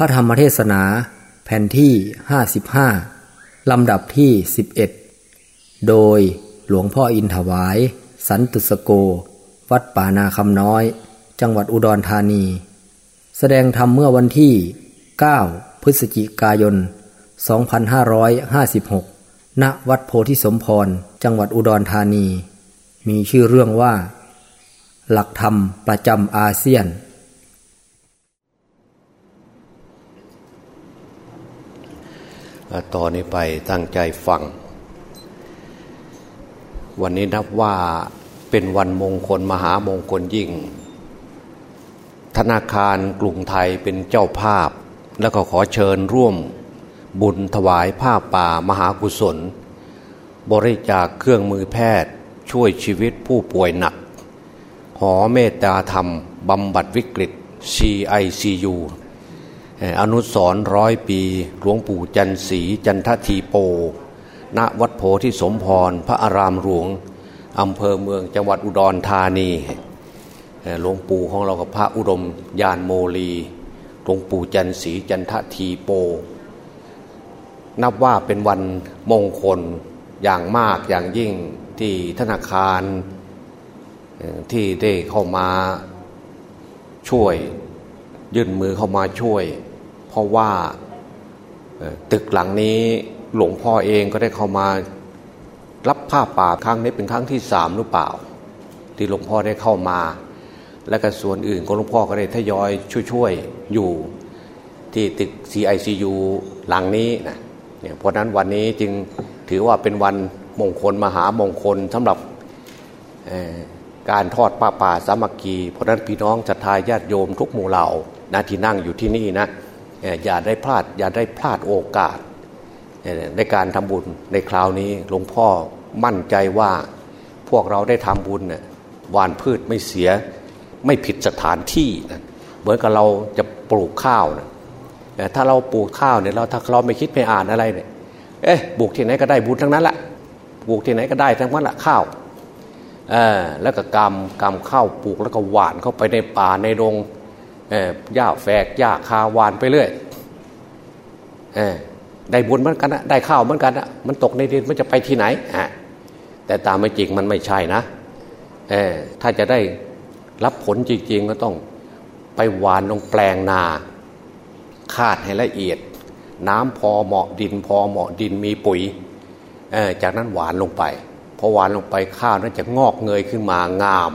พระธรรมเทศนาแผ่นที่ 55 ลำดับที่ 11 โดยหลวงพ่ออินถวาย สันตุสโก วัดป่านาคำน้อย จังหวัดอุดรธานี แสดงธรรมเมื่อวันที่ 9 พฤศจิกายน 2556 ณ วัดโพธิสมพร จังหวัดอุดรธานี มีชื่อเรื่องว่า หลักธรรมประจำอาเซียน ต่อนนี้ไปตั้งใจฟัง วันนี้นับว่าเป็นวันมงคลมหามงคลยิ่ง ธนาคารกรุงไทยเป็นเจ้าภาพ แล้วก็ขอเชิญร่วมบุญถวายผ้าป่ามหากุศล บริจาคเครื่องมือแพทย์ช่วยชีวิตผู้ป่วยหนัก หอเมตตาธรรมบำบัดวิกฤต CICU อนุสรร้อยปี หลวงปู่จันสีจันททีโป ณวัดโพธิสมพร พระอารามหลวงอำเภอเมืองจังหวัดอุดรธานีหลวงปู่ของเรากับพระอุดมยานโมลีหลวงปู่จันสีจันททีโป นับว่าเป็นวันมงคลอย่างมากอย่างยิ่งที่ธนาคารที่ได้เข้ามาช่วย ยื่นมือเข้ามาช่วย ราะว่าตึกหลังนี้หลวงพ่อเองก็ได้เข้ามารับผ้าป่าครั้งนี้เป็นครั้งที่สามหรือเปล่า ที่หลวงพ่อได้เข้ามา และก็ส่วนอื่นก็หลวงพ่อก็ได้ทยอยช่วยๆอยู่ที่ตึก CICU หลังนี้นะเนี่ยเพราะนั้นวันนี้จึงถือว่าเป็นวันมงคลมหามงคลสำหรับการทอดป้าป่าสามัคคีเพราะนั้นพี่น้องจัตทายญาติโยมทุกหมู่เหล่านะที่นั่งอยู่ที่นี่นะ อย่าได้พลาด อย่าได้พลาดโอกาสในการทำบุญในคราวนี้หลวงพ่อมั่นใจว่าพวกเราได้ทำบุญเนี่ยหวานพืชไม่เสียไม่ผิดสถานที่นะเหมือนกับเราจะปลูกข้าวนะแต่ถ้าเราปลูกข้าวเนี่ยเราถ้าเราไม่คิดไม่อ่านอะไรเนี่ยเอ๊ะปลูกที่ไหนก็ได้บุญทั้งนั้นแหละปลูกที่ไหนก็ได้ทั้งนั้นแหละข้าวแล้วก็กำกำข้าวปลูกแล้วก็หวานเข้าไปในป่าในโรง หญ้าแฝกหญ้าคาวานไปเรื่อยได้บุญเหมือนกันนะได้ข้าวเหมือนกันนะมันตกในดินมันจะไปที่ไหนฮะแต่ตามไม่จริงมันไม่ใช่นะถ้าจะได้รับผลจริงๆก็ต้องไปหวานลงแปลงนา คาดให้ละเอียด น้ำพอเหมาะดินพอเหมาะดินมีปุ๋ยจากนั้นหวานลงไปพอหวานลงไปข้าวนั้นจะงอกเงยขึ้นมางาม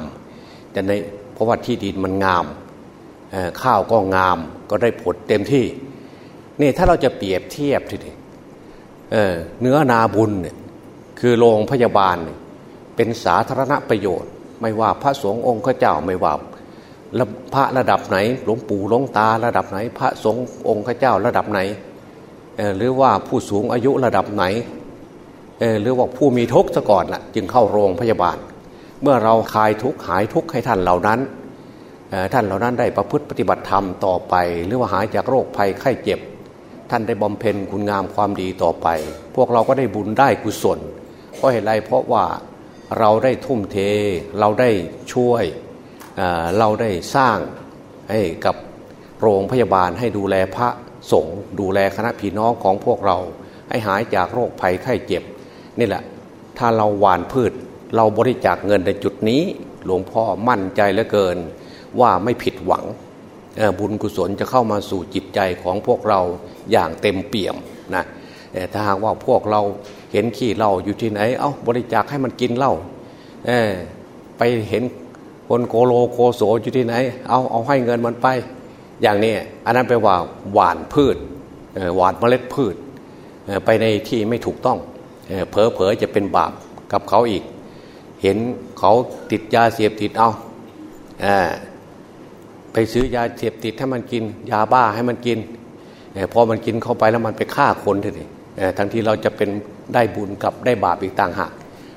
แต่ในเพราะว่าที่ดินมันงาม ข้าวก็งามก็ได้ผลเต็มที่ นี่ถ้าเราจะเปรียบเทียบทีนี้เนื้อนาบุญเนี่ยคือโรงพยาบาลเป็นสาธารณประโยชน์ ไม่ว่าพระสงฆ์องค์เจ้าไม่ว่าพระระดับไหนหลวงปู่หลวงตาระดับไหน พระสงฆ์องค์เจ้าระดับไหน หรือว่าผู้สูงอายุระดับไหนหรือว่าผู้มีทุกข์ซะก่อนล่ะจึงเข้าโรงพยาบาล เมื่อเราคลายทุกข์หายทุกข์ให้ท่านเหล่านั้น ท่านเหล่านั้นได้ประพฤติปฏิบัติธรรมต่อไป หรือว่าหายจากโรคภัยไข้เจ็บ ท่านได้บำเพ็ญคุณงามความดีต่อไป พวกเราก็ได้บุญได้กุศล เพราะเหตุไรเพราะว่าเราได้ทุ่มเท เราได้ช่วยเราได้สร้างให้กับโรงพยาบาลให้ดูแลพระสงฆ์ดูแลคณะพี่น้องของพวกเรา ให้หายจากโรคภัยไข้เจ็บ นี่แหละ ถ้าเราหวานพืช เราบริจาคเงินในจุดนี้ หลวงพ่อมั่นใจเหลือเกิน ว่าไม่ผิดหวังบุญกุศลจะเข้ามาสู่จิตใจของพวกเราอย่างเต็มเปี่ยมนะถ้าหากว่าพวกเราเห็นขี้เหล้าอยู่ที่ไหน เอา้าบริจาคให้มันกินเหล้าไปเห็นคนโกโลโกโสอยู่ที่ไหน เอาเอาให้เงินมันไป อย่างนี้อันนั้นแปลว่าหวานพืชหวานเมล็ดพืชไปในที่ไม่ถูกต้องเผลอเผลอจะเป็นบาปกับเขาอีก เห็นเขาติดยาเสพติดเอา ไปซื้อยาเสพติดให้มันกิน ยาบ้าให้มันกินพอมันกินเข้าไปแล้วมันไปฆ่าคนทีทั้งที่เราจะเป็นได้บุญกับได้บาปอีกต่างหาก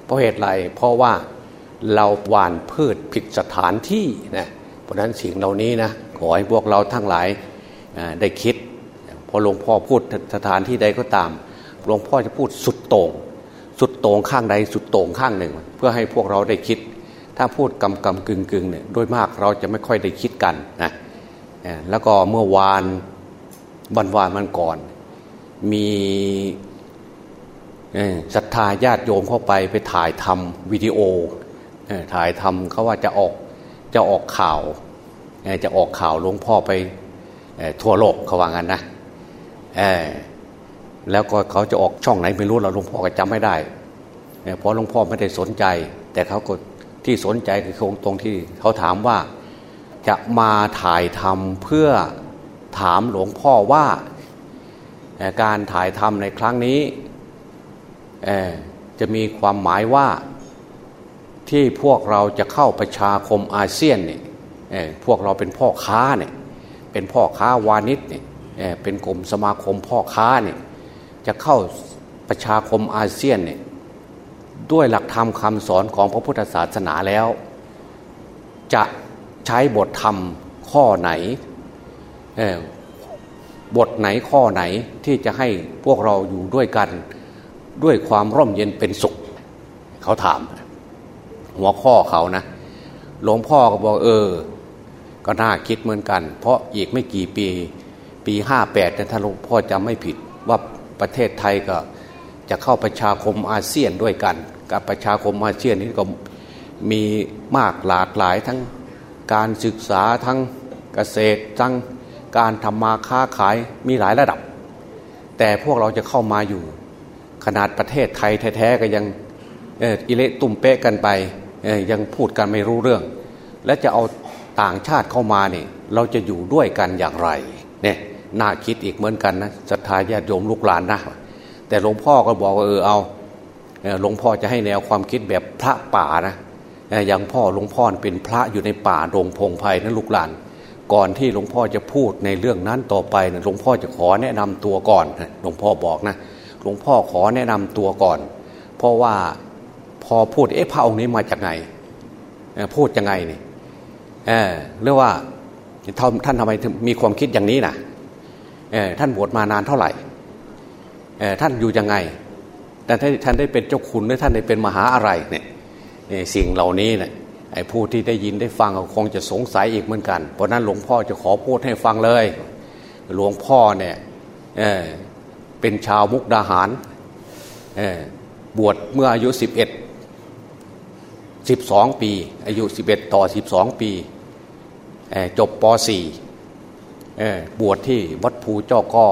เพราะเหตุไรเพราะว่าเราหว่านพืชผิดสถานที่นะเพราะนั้นสิ่งเหล่านี้นะขอให้พวกเราทั้งหลายได้คิด พอหลวงพ่อพูดสถานที่ใดก็ตามหลวงพ่อจะพูดสุดโต่งสุดโต่งข้างใดสุดโต่งข้างหนึ่ง เพื่อให้พวกเราได้คิด ถ้าพูดกำกำกึ่งกึ่งเนี่ยโดยมากเราจะไม่ค่อยได้คิดกันนะแล้วก็เมื่อวานวันวานมันก่อน มีศรัทธาญาติโยมเข้าไปไปถ่ายทำวิดีโอถ่ายทำเขาว่าจะออกจะออกข่าวจะออกข่าวหลวงพ่อไปทั่วโลกเขาว่างั้นนะแล้วก็เขาจะออกช่องไหนไม่รู้เราหลวงพ่อก็จำไม่ได้เพราะหลวงพ่อไม่ได้สนใจ แต่เขาก็ ที่สนใจคือตรงที่เขาถามว่าจะมาถ่ายทำเพื่อถามหลวงพ่อว่าการถ่ายทำในครั้งนี้จะมีความหมายว่าที่พวกเราจะเข้าประชาคมอาเซียนเนี่ยพวกเราเป็นพ่อค้าเนี่ยเป็นพ่อค้าวานิชเนี่ยเป็นกลุ่มสมาคมพ่อค้าเนี่ยจะเข้าประชาคมอาเซียนเนี่ย ด้วยหลักธรรมคำสอนของพระพุทธศาสนาแล้ว จะใช้บทธรรมข้อไหนบทไหนข้อไหนที่จะให้พวกเราอยู่ด้วยกัน ด้วยความร่มเย็นเป็นสุข เขาถาม หัวข้อเขานะหลวงพ่อก็บอกเออ ก็น่าคิดเหมือนกัน เพราะอีกไม่กี่ปี ปีห้าแปดถ้าหลวงพ่อจำไม่ผิดว่าประเทศไทยก็ จะเข้าประชาคมอาเซียนด้วยกัน กับประชาคมอาเซียนนี้ก็มีมากหลากหลายทั้งการศึกษาทั้งเกษตรทั้งการทำมาค้าขายมีหลายระดับ แต่พวกเราจะเข้ามาอยู่ ขนาดประเทศไทยแท้ๆก็ยังอิเละตุ่มเป๊ะกันไปยังพูดกันไม่รู้เรื่อง และจะเอาต่างชาติเข้ามาเนี่ยเราจะอยู่ด้วยกันอย่างไรเนี่ยน่าคิดอีกเหมือนกันนะศรัทธาญาติโยมลูกหลานนะ แต่หลวงพ่อก็บอกว่าเออเอาหลวงพ่อจะให้แนวความคิดแบบพระป่านะอย่างพ่อหลวงพ่อเป็นพระอยู่ในป่าโรงพงไพ่นะลูกหลาน ก่อนที่หลวงพ่อจะพูดในเรื่องนั้นต่อไปนะหลวงพ่อจะขอแนะนำตัวก่อนหลวงพ่อบอกนะหลวงพ่อขอแนะนำตัวก่อน เพราะว่าพอพูดเอ๊ะพระองค์นี้มาจากไหนพูดยังไงนี่ยเรียกว่าท่านทำไมมีความคิดอย่างนี้นะท่านบวชมานานเท่าไหร่ ท่านอยู่ยังไงแต่ท่านได้เป็นเจ้าคุณหรือท่านได้เป็นมหาอะไรเนี่ยสิ่งเหล่านี้เนี่ยไอ้ผู้ที่ได้ยินได้ฟังคงจะสงสัยอีกเหมือนกัน เพราะนั้นหลวงพ่อจะขอพูดให้ฟังเลย หลวงพ่อเนี่ยเเป็นชาวมุกดาหาร บวชเมื่ออายุสิบเอ็ดสิบสองปี อายุสิบเอ็ดต่อสิบสองปีจบปสี่บวชที่วัดภูเจ้าก้อ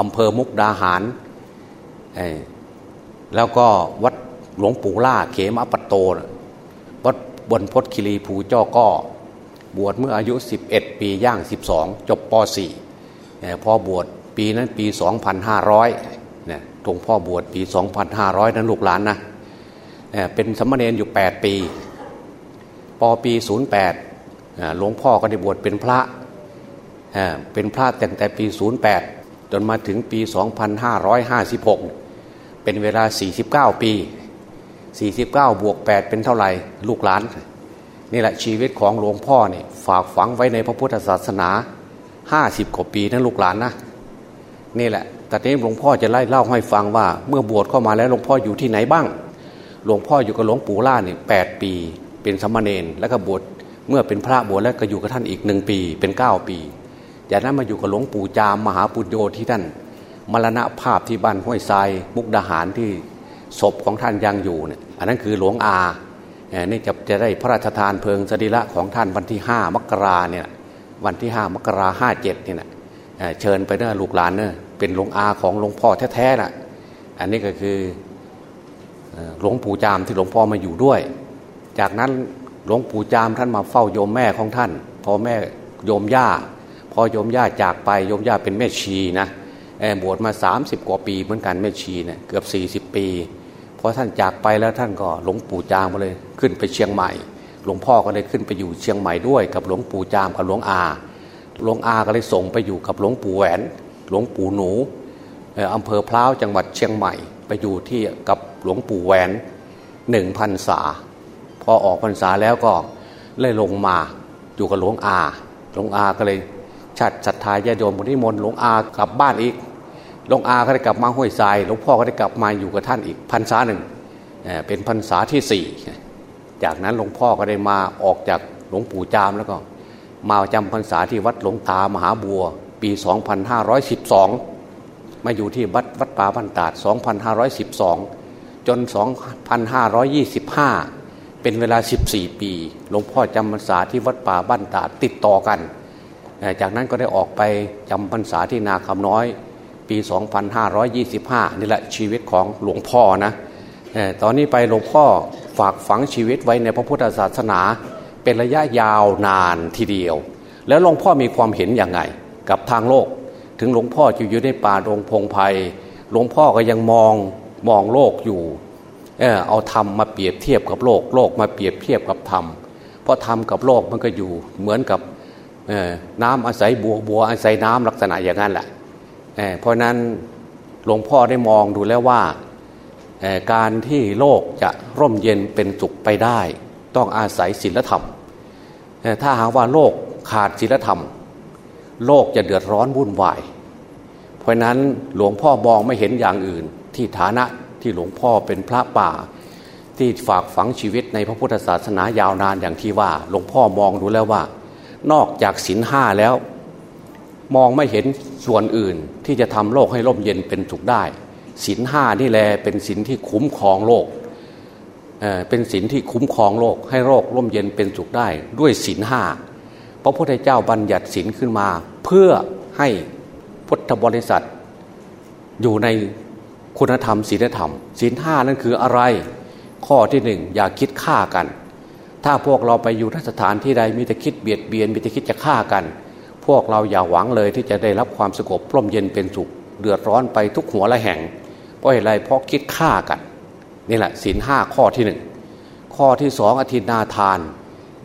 อำเภอมุกดาหาร แล้วก็วัดหลวงปู่ล่าเขมอปัตโต วัดบนพศคิรีภูเจ้าก้อบวชเมื่ออายุ 11 ปีย่าง 12 จบป .4 พอบวชปีนั้นปี 2,500เนี่ยหลวงพ่อบวชปี 2,500 นั้นลูกหลานนะเป็นสมณเณรอยู่ 8 ปีปปี 08หลวงพ่อก็ได้บวชเป็นพระเป็นพระตั้งแต่ปี 08 จนมาถึงปี 2556 เป็นเวลา 49 ปี 49 บวก 8 เป็นเท่าไหร่ลูกหลานนี่แหละชีวิตของหลวงพ่อเนี่ยฝากฝังไว้ในพระพุทธศาสนา 50 กว่าปีนะลูกหลานนะนี่แหละแต่นี้หลวงพ่อจะไล่เล่าให้ฟังว่า เมื่อบวชเข้ามาแล้วหลวงพ่ออยู่ที่ไหนบ้าง หลวงพ่ออยู่กับหลวงปู่ล่าเนี่ยแปี เป็นสมณเณรแล้วก็บวชเมื่อเป็นพระบวชแล้วก็อยู่กับท่านอีกหนึ่งปี เป็น 9 ปี จากนั้นมาอยู่กับหลวงปู่จามมหาปุญโญที่ท่าน มรณะภาพที่บ้านห้วยทรายมุกดาหารที่ศพของท่านยังอยู่เนี่ยอันนั้นคือหลวงอาเนี่จะจะได้พระราชทานเพลิงสรีระของท่านวันที่ห้ามกราเนี่ยวันที่ห้ามกราห้าเจ็ดเนี่ยนะเชิญไปเน้อลูกหลานเน้อเป็นหลวงอาของหลวงพ่อแท้ๆน่ะอันนี้ก็คือหลวงปู่จามที่หลวงพ่อมาอยู่ด้วย จากนั้นหลวงปู่จามท่านมาเฝ้าโยมแม่ของท่าน พอแม่โยมย่า พอโยมย่าจากไปโยมย่าเป็นแม่ชีนะ บวชมา 30 กว่าปีเหมือนกันแม่ชีเนะี่ยเกือบ 40 ปีพอท่านจากไปแล้วท่านก็หลวงปู่จามมาเลยขึ้นไปเชียงใหม่ หลวงพ่อก็เลยขึ้นไปอยู่เชียงใหม่ด้วย กับหลวงปู่จามกับหลวงอาหลวงอาก็เลยส่งไปอยู่กับหลวงปู่แหวน หลวงปู่หนูอำเภอพร้าวจังหวัดเชียงใหม่ ไปอยู่ที่กับหลวงปู่แหวนหนึ่งพันษา พอออกพรรษาแล้วก็เลยลงมาอยู่กับหลวงอา หลวงอาก็เลยชัดศรัทธาญาโยมคนที่มนหลวงอากลับบ้านอีก หลวงอาก็ได้กลับมาห้วยทรายหลวงพ่อก็ได้กลับมาอยู่กับท่านอีกพรรษาหนึ่งเป็นพรรษาที่สี่จากนั้นหลวงพ่อก็ได้มาออกจากหลวงปู่จามแล้วก็ มาจำพรรษาที่วัดหลวงตามหาบัว ปี 2512 มาอยู่ที่วัดวัดป่าบ้านตาด 2512 จน 2525 เป็นเวลา 14 ปี หลวงพ่อจำพรรษาที่วัดป่าบ้านตาดติดต่อกัน จากนั้นก็ได้ออกไปจำพรรษาที่นาคำน้อย ปี 2525 นี่แหละชีวิตของหลวงพ่อนะตอนนี้ไปหลวงพ่อฝากฝังชีวิตไว้ในพระพุทธศาสนา เป็นระยะยาวนานทีเดียว แล้วหลวงพ่อมีความเห็นอย่างไง กับทางโลก ถึงหลวงพ่อจะอยู่ในป่าดงพงไพ่หลวงพ่อก็ยังมองมองโลกอยู่เออเอาธรรมมาเปรียบเทียบกับโลก โลกมาเปรียบเทียบกับธรรมเพราะธรรมกับโลกมันก็อยู่เหมือนกับน้ำอาศัยบัวบัวอาศัยน้ำลักษณะอย่างนั้นแหละ เพราะนั้นหลวงพ่อได้มองดูแล้วว่าการที่โลกจะร่มเย็นเป็นสุขไปได้ ต้องอาศัยศีลธรรม ถ้าหากว่าโลกขาดศีลธรรม โลกจะเดือดร้อนวุ่นวาย เพราะนั้นหลวงพ่อมองไม่เห็นอย่างอื่น ที่ฐานะที่หลวงพ่อเป็นพระป่า ที่ฝากฝังชีวิตในพระพุทธศาสนายาวนานอย่างที่ว่า หลวงพ่อมองดูแล้วว่า นอกจากศีลห้าแล้ว มองไม่เห็นส่วนอื่นที่จะทำโลกให้ร่มเย็นเป็นสุขได้ศีลห้านี่แหละเป็นศีลที่คุ้มครองโลกเเป็นศีลที่คุ้มครองโลก ให้โลกร่มเย็นเป็นสุขได้ ด้วยศีลห้าพระพุทธเจ้าบัญญัติศีลขึ้นมา เพื่อให้พุทธบริษัท อยู่ในคุณธรรมศีลธรรมศีลห้านั่นคืออะไร ข้อที่หนึ่งอย่าคิดฆ่ากัน ถ้าพวกเราไปอยู่นสถานที่ใดมีแต่คิดเบียดเบียนมีแต่คิดจะฆ่ากัน พวกเราอย่าหวังเลยที่จะได้รับความสงบร่มเย็นเป็นสุขเดือดร้อนไปทุกหัวละแห่ง เพราะอะไรเพราะคิดฆ่ากันนี่แหละศีลห้าข้อที่หนึ่งข้อที่สองอธินาทาน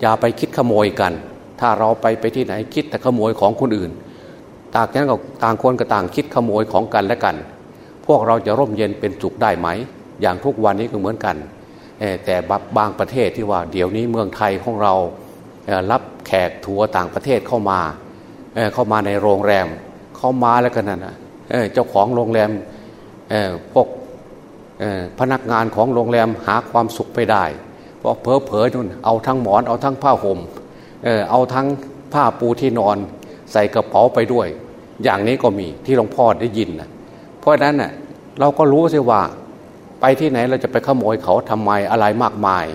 อย่าไปคิดขโมยกัน ถ้าเราไปไปที่ไหนคิดแต่ขโมยของคนอื่นต่างนั้นก็ต่างคนก็ต่างคิดขโมยของกันและกัน พวกเราจะร่มเย็นเป็นสุขได้ไหม อย่างทุกวันนี้ก็เหมือนกัน แต่บางประเทศที่ว่าเดี๋ยวนี้เมืองไทยของเรารับแขกทัวร์ต่างประเทศเข้ามา เข้ามาในโรงแรม เข้ามาแล้วกันนะเจ้าของโรงแรมพวกพนักงานของโรงแรมหาความสุขไปได้ เพราะเพอเพอนู่นเอาทั้งหมอนเอาทั้งผ้าห่มเอาทั้งผ้าปูที่นอน ใส่กระเป๋าไปด้วย อย่างนี้ก็มีที่หลวงพ่อได้ยินนะเพราะฉะนั้นเน่ยเราก็รู้สิว่าไปที่ไหนเราจะไปขโมยเขาทำไมอะไรมากมาย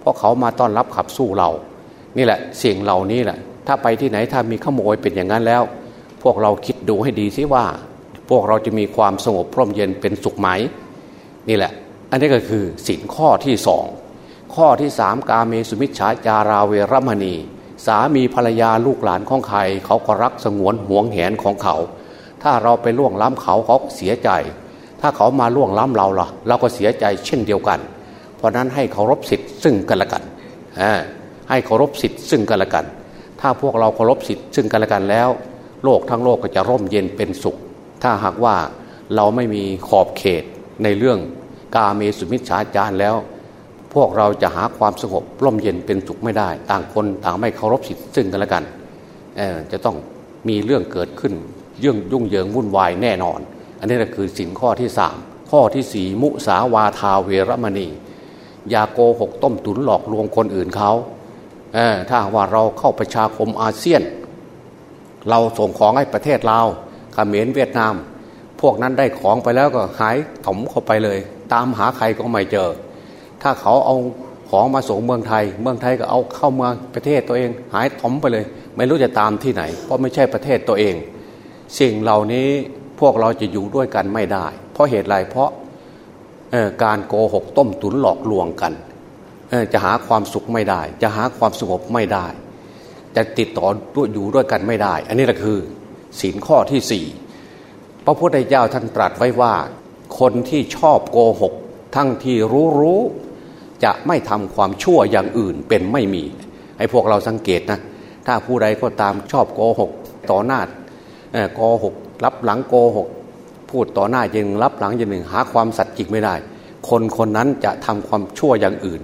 เพราะเขามาต้อนรับขับสู้เรา นี่แหละสิ่งเหล่านี้แหละ ถ้าไปที่ไหนถ้ามีขโมยเป็นอย่างนั้นแล้ว พวกเราคิดดูให้ดีสิว่า พวกเราจะมีความสงบพร่มเย็นเป็นสุขไหมนี่แหละ อันนี้ก็คือสินข้อที่สองข้อที่สามกาเมสุมิชฌาจาราเวรมณี สามีภรรยาลูกหลานของใคร เขาก็รักสงวนห่วงแหนของเขา ถ้าเราไปล่วงล้ำเขาเขาเสียใจ ถ้าเขามาล่วงล้ำเราล่ะ เราก็เสียใจเช่นเดียวกัน เพราะนั้นให้เคารพสิทธิ์ซึ่งกันและกันให้เคารพสิทธิ์ซึ่งกันและกัน ถ้าพวกเราเคารพสิทธิ์ซึ่งกันและกันแล้ว โลกทั้งโลกก็จะร่มเย็นเป็นสุข ถ้าหากว่าเราไม่มีขอบเขตในเรื่องกาเมสุมิชฌาจารแล้ว พวกเราจะหาความสงบร่มเย็นเป็นสุขไม่ได้ ต่างคนต่างไม่เคารพสิทธิ์ซึ่งกันและกันจะต้องมีเรื่องเกิดขึ้นยื่องยุ่งเหยิงวุ่นวายแน่นอน อันนี้ก็คือสินข้อที่สามข้อที่สี่มุสาวาทาเวรมณี อย่าโกหกต้มตุนหลอกลวงคนอื่นเขา ถ้าว่าเราเข้าประชาคมอาเซียน เราส่งของให้ประเทศเราเขมรเวียดนาม พวกนั้นได้ของไปแล้วก็หายถมเข้าไปเลย ตามหาใครก็ไม่เจอ ถ้าเขาเอาของมาส่งเมืองไทย เมืองไทยก็เอาเข้าเมืองประเทศตัวเอง หายถมไปเลย ไม่รู้จะตามที่ไหน เพราะไม่ใช่ประเทศตัวเอง สิ่งเหล่านี้พวกเราจะอยู่ด้วยกันไม่ได้ เพราะเหตุไรเพราะการโกหกต้มตุนหลอกลวงกัน จะหาความสุขไม่ได้ จะหาความสงบไม่ได้ จะติดต่อด้วยอยู่ด้วยกันไม่ได้ อันนี้แหละคือศีลข้อที่สี่พระพุทธเจ้าท่านตรัสไว้ว่า คนที่ชอบโกหก ทั้งที่รู้รู้จะไม่ทำความชั่วอย่างอื่นเป็นไม่มี ให้พวกเราสังเกตนะ ถ้าผู้ใดก็ตามชอบโกหก ต่อหน้าโกหกรับหลังโกหก พูดต่อหน้ายังรับหลังอย่างหนึ่งหาความสัตย์จริงไม่ได้ คนคนนั้นจะทำความชั่วอย่างอื่น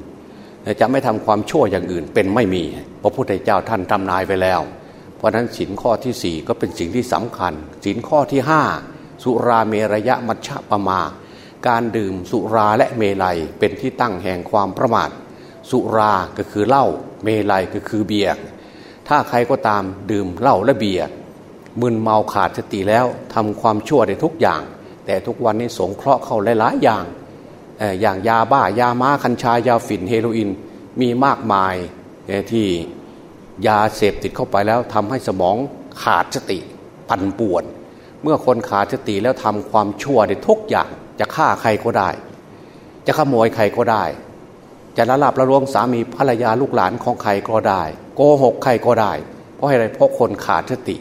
จะไม่ทำความชั่วอย่างอื่นเป็นไม่มี พระพุทธเจ้าท่านทำนายไปแล้ว เพราะนั้นสินข้อที่สี่ก็เป็นสิ่งที่สำคัญสินข้อที่ห้าสุราเมรยะมัชฌะปมา การดื่มสุราและเมลัยเป็นที่ตั้งแห่งความประมาท สุราก็คือเหล้าเมลัยก็คือเบียร์ถ้าใครก็ตามดื่มเหล้าและเบียร์มึนเมาขาดสติแล้วทำความชั่วได้ทุกอย่าง แต่ทุกวันนี้สงเคราะห์เข้าหลายๆอย่าง อย่างยาบ้ายาม้าคัญชายาฝิ่นเฮโรอีนมีมากมายที่ยาเสพติดเข้าไปแล้วทำให้สมองขาดสติปั่นป่วน เมื่อคนขาดสติแล้วทำความชั่วได้ทุกอย่างจะฆ่าใครก็ได้ จะขโมยใครก็ได้ จะละลาบละลวงสามีภรรยาลูกหลานของใครก็ได้ โกหกใครก็ได้ เพราะอะไรเพราะคนขาดสติ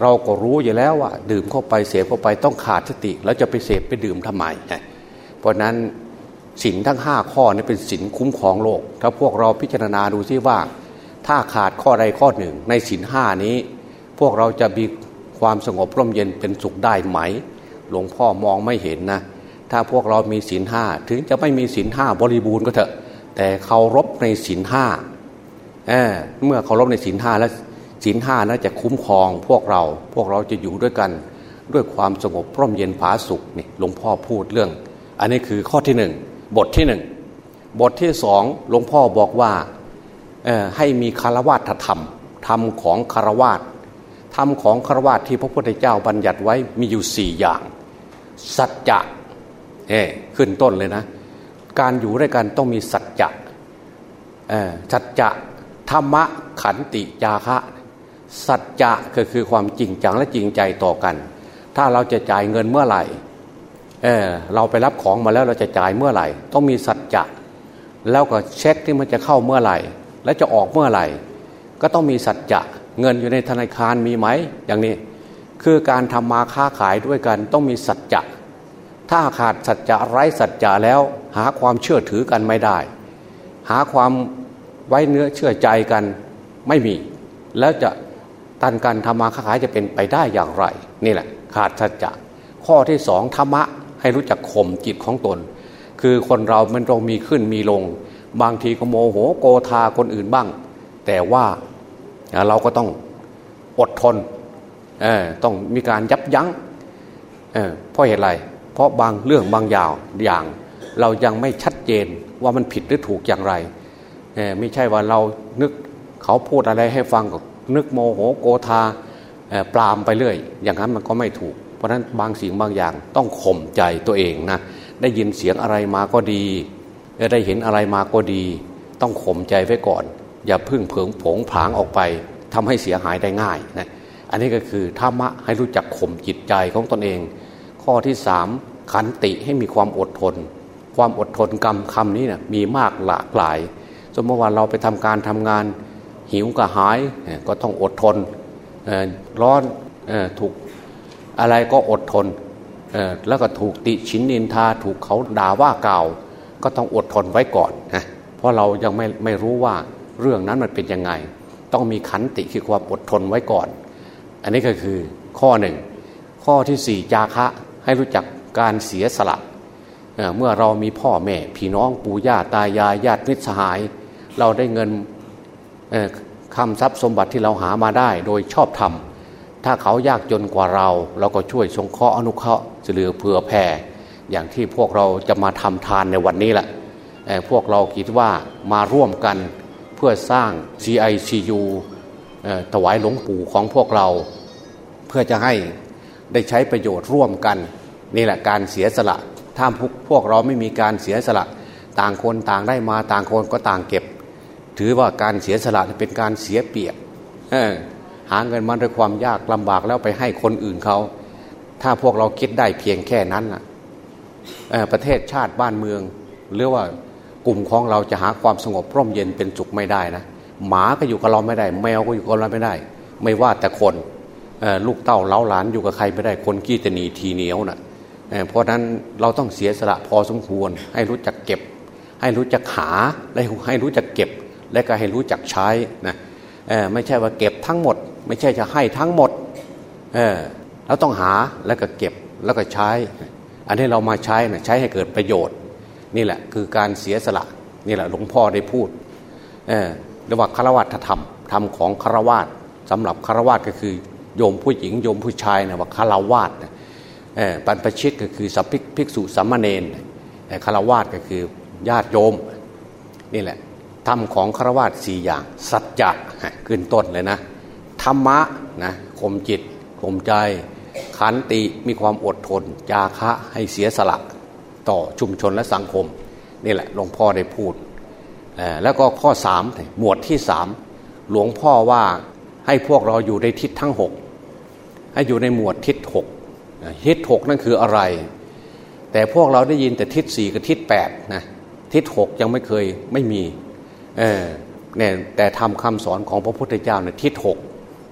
เราก็รู้อยู่แล้วว่า ดื่มเข้าไปเสพเข้าไปต้องขาดสติ แล้วจะไปเสพไปดื่มทำไมเพ ราะนั้นสินทั้งห้าข้อนี้เป็นสินคุ้มครองโลก ถ้าพวกเราพิจารณาดูซิว่า ถ้าขาดข้อใดข้อหนึ่ง ในสินห้านี้ พวกเราจะมีความสงบร่มเย็นเป็นสุขได้ไหม หลวงพ่อมองไม่เห็นนะ ถ้าพวกเรามีสินห้าถึงจะไม่มีสินห้าบริบูรณ์ก็เถอะ แต่เคารพในสินห้าเเมื่อเคารพในสินห้าแล้วสินห้านั้นจะคุ้มครองพวกเราพวกเราจะอยู่ด้วยกัน ด้วยความสงบร่มเย็นผาสุขนี่หลวงพ่อพูดเรื่อง อันนี้คือข้อที่หนึ่งบทที่หนึ่งบทที่สองหลวงพ่อบอกว่าให้มีคารวะธรรมธรรมของคารวะธรรมของคารวะที่พระพุทธเจ้าบัญญัติไว้มีอยู่สี่อย่าง สัจจะเอ้ขึ้นต้นเลยนะ การอยู่ด้วยกันต้องมีสัจจะสัจจะธรรมะขันติจาคะ สัจจะก็คือความจริงจังและจริงใจต่อกัน ถ้าเราจะจ่ายเงินเมื่อไหร่ เออเราไปรับของมาแล้วเราจะจ่ายเมื่อไหร่ ต้องมีสัจจะแล้วก็เช็คที่มันจะเข้าเมื่อไหร่ และจะออกเมื่อไหร่ ก็ต้องมีสัจจะเงินอยู่ในธนาคารมีไหมอย่างนี้ คือการทำมาค้าขายด้วยกันต้องมีสัจจะถ้าขาดสัจจะไร้สัจจะแล้ว หาความเชื่อถือกันไม่ได้ หาความไว้เนื้อเชื่อใจกันไม่มี แล้วจะตันการทำมาค้าขายจะเป็นไปได้อย่างไร นี่แหละ ขาดสัจจะข้อที่สองธรรมะ ให้รู้จักข่มจิตของตน คือคนเรามันต้องมีขึ้นมีลง บางทีก็โมโหโกธาคนอื่นบ้าง แต่ว่าเราก็ต้องอดทนต้องมีการยับยัง้งเพราะเหตุไร เพราะบางเรื่องบางอย่างอย่าง เรายังไม่ชัดเจนว่ามันผิดหรือถูกอย่างไร ไม่ใช่ว่าเรานึกเขาพูดอะไรให้ฟังก็นึกโมโหโกธาปรามไปเรื่อย อย่างนั้นมันก็ไม่ถูก เพราะนั้นบางสิ่งบางอย่างต้องข่มใจตัวเองนะได้ยินเสียงอะไรมาก็ดีได้เห็นอะไรมาก็ดี ต้องข่มใจไว้ก่อน อย่าพึ่งเผงผงผางออกไปทำให้เสียหายได้ง่ายนะอันนี้ก็คือธรรมะให้รู้จักข่มจิตใจของตนเอง ข้อที่สามขันติให้มีความอดทน ความอดทนกรรมคำนี้นะมีมากหลากหลาย สมมติว่าเราไปทำการทำงานหิวกระหายก็ต้องอดทนร้อนถูก อะไรก็อดทนแล้วก็ถูกติชินนินทาถูกเขาด่าว่ากล่าว ก็ต้องอดทนไว้ก่อนนะเพราะเรายังไม่ไม่รู้ว่าเรื่องนั้นมันเป็นยังไง ต้องมีขันติคือความอดทนไว้ก่อน อันนี้ก็คือข้อหนึ่งข้อที่สี่จาคะให้รู้จักการเสียสละเเมื่อเรามีพ่อแม่พี่น้องปู่ย่าตายายญาติมิตรสหาย เราได้เงินคำทรัพย์สมบัติที่เราหามาได้โดยชอบธรรม ถ้าเขายากจนกว่าเรา เราก็ช่วยสงเคราะห์อนุเคราะห์เหลือเผื่อแผ่อย่างที่พวกเราจะมาทำทานในวันนี้แหละพวกเราคิดว่ามาร่วมกันเพื่อสร้าง CICU ถวายหลวงปู่ของพวกเรา เพื่อจะให้ได้ใช้ประโยชน์ร่วมกัน นี่แหละการเสียสละ ถ้าพวกเราไม่มีการเสียสละ ต่างคนต่างได้มาต่างคนก็ต่างเก็บ ถือว่าการเสียสละเป็นการเสียเปียบ หาเงินมาด้วยความยากลำบากแล้วไปให้คนอื่นเขา ถ้าพวกเราคิดได้เพียงแค่นั้นนะประเทศชาติบ้านเมือง หรือว่ากลุ่มของเราจะหาความสงบร่มเย็นเป็นสุขไม่ได้นะหมาก็อยู่กับเราไม่ได้ แมวก็อยู่กับเราไม่ได้ ไม่ว่าแต่คนลูกเต้าเล้าหลานอยู่กับใครไม่ได้คนกี้จะนีทีเหนียวนะ่ะเพราะนั้นเราต้องเสียสละพอสมควร ให้รู้จักเก็บ ให้รู้จักหาและให้รู้จักเก็บ และก็ให้รู้จักใช้นะ ไม่ใช่ว่าเก็บทั้งหมด ไม่ใช่จะให้ทั้งหมดเออเราต้องหาแล้วก็เก็บแล้วก็ใช้ อันนี้เรามาใช้นะใช้ให้เกิดประโยชน์ นี่แหละคือการเสียสละนี่แหละหลวงพ่อได้พูดเออเรียกว่าคารวัตธรรมธรรมของคารวาสสำหรับคารวาสก็คือโยมผู้หญิงโยมผู้ชายนะว่าคารวาสเออปันประชิตก็คือสัพพิกภิกษุสัมมาเนนคารวาสก็คือญาติโยมนี่แหละ ธรรมของคารวาสสี่อย่าง สัจจะขึ้นต้นเลยนะ ธรรมะนะข่มจิตข่มใจ ขันติมีความอดทน จาคะให้เสียสละต่อชุมชนและสังคม นี่แหละหลวงพ่อได้พูด แล้วก็ข้อสามหมวดที่สามหลวงพ่อว่าให้พวกเราอยู่ในทิศทั้งหกให้อยู่ในหมวดทิศหกทิศหกนั่นคืออะไร แต่พวกเราได้ยินแต่ทิศสี่กับทิศแปดนะทิศหกยังไม่เคยไม่มี เออเนี่ยแต่ทำคำสอนของพระพุทธเจ้าเนี่ยทิศหก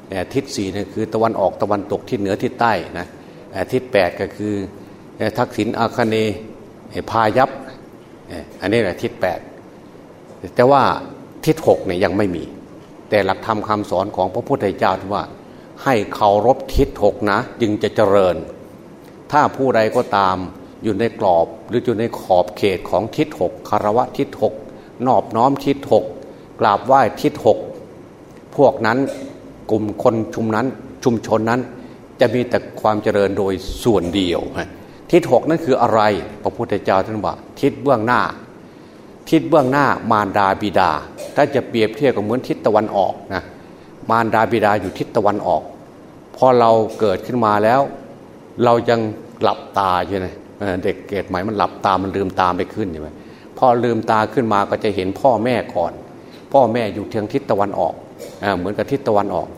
เนี่ยทิศสี่เนี่ยคือตะวันออกตะวันตกทิศเหนือทิศใต้นะทิศแปดก็คือทักษิณอาคเนพายัพอันนี้แหละทิศแปดแต่ว่าทิศหกเนี่ยยังไม่มี แต่หลักธรรมคาสอนของพระพุทธเจ้าที่ว่าให้เคารพทิศหกนะ จึงจะเจริญ ถ้าผู้ใดก็ตามอยู่ในกรอบหรืออยู่ในขอบเขตของทิศหกคารวะทิศหก นอบน้อมทิศหกกราบไหว้ทิศหกพวกนั้นกลุ่มคนชุมนั้นชุมชนนั้น จะมีแต่ความเจริญโดยส่วนเดียว ทิศหกนั่นคืออะไร พระพุทธเจ้าท่านบอกทิศเบื้องหน้า ทิศเบื้องหน้ามารดาบิดา ถ้าจะเปรียบเทียบกับเหมือนทิศตะวันออกนะมารดาบิดาอยู่ทิศตะวันออก พอเราเกิดขึ้นมาแล้ว เรายังหลับตาใช่ไหมเด็กเกิดใหม่มันหลับตามันลืมตาไปขึ้นใช่ไหม พอลืมตาขึ้นมาก็จะเห็นพ่อแม่ก่อน พ่อแม่อยู่เทียงทิศตะวันออกเหมือนกับทิศตะวันออก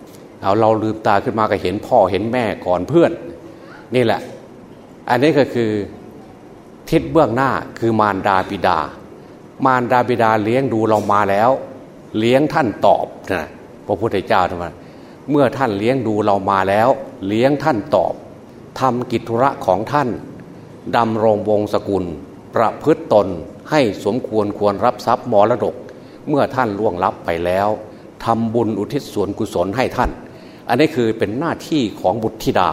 เอาเราลืมตาขึ้นมาก็เห็นพ่อเห็นแม่ก่อนเพื่อน นี่แหละ อันนี้ก็คือทิศเบื้องหน้าคือมารดาบิดา มารดาบิดาเลี้ยงดูเรามาแล้ว เลี้ยงท่านตอบนะพระพุทธเจ้าท่านเมื่อท่านเลี้ยงดูเรามาแล้ว เลี้ยงท่านตอบทำกิจธุระของท่านดำรงวงศกุล ประพฤตตน ให้สมควรควรรับทรัพย์มรดก เมื่อท่านล่วงลับไปแล้วทำบุญอุทิศส่วนกุศลให้ท่าน อันนี้คือเป็นหน้าที่ของบุตรธิดา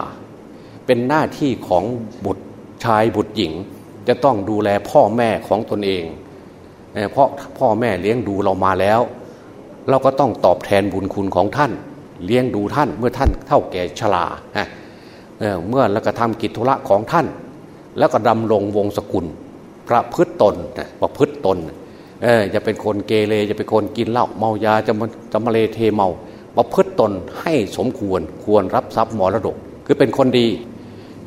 เป็นหน้าที่ของบุตรชายบุตรหญิง จะต้องดูแลพ่อแม่ของตนเองเพราะพ่อแม่เลี้ยงดูเรามาแล้ว เราก็ต้องตอบแทนบุญคุณของท่าน เลี้ยงดูท่านเมื่อท่านเท่าแก่ชราเเมื่อแล้วก็ทำกิจธุระของท่าน แล้วก็ดำรงวงศกุล ประพฤตตนประพฤตตนเออจะเป็นคนเกเรจะเป็นคนกินเหล้าเมายาจะมาจะมาเลเทเมาประพฤตตนให้สมควรควรรับทรัพย์มรดก คือเป็นคนดี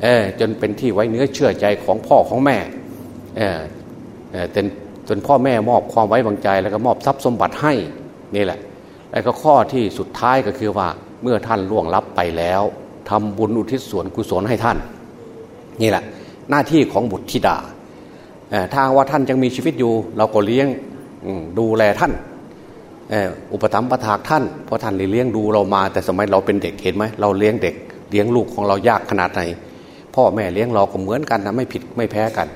เออจนเป็นที่ไว้เนื้อเชื่อใจของพ่อของแม่เออเออจนจนพ่อแม่มอบความไว้วางใจแล้วก็มอบทรัพย์สมบัติให้นี่แหละแล้วก็ข้อที่สุดท้ายก็คือว่าเมื่อท่านล่วงลับไปแล้วทำบุญอุทิศส่วนกุศลให้ท่าน นี่แหละ หน้าที่ของบุตรธิดา ถ้าว่าท่านยังมีชีวิตอยู่ เราก็เลี้ยงดูแลท่านอุปถัมภ์ประทากท่านเพราะท่านเลี้ยงดูเรามา แต่สมัยเราเป็นเด็กเห็นไหมเราเลี้ยงเด็กเลี้ยงลูกของเรายากขนาดไหน พ่อแม่เลี้ยงเราก็เหมือนกันนะไม่ผิดไม่แพ้กัน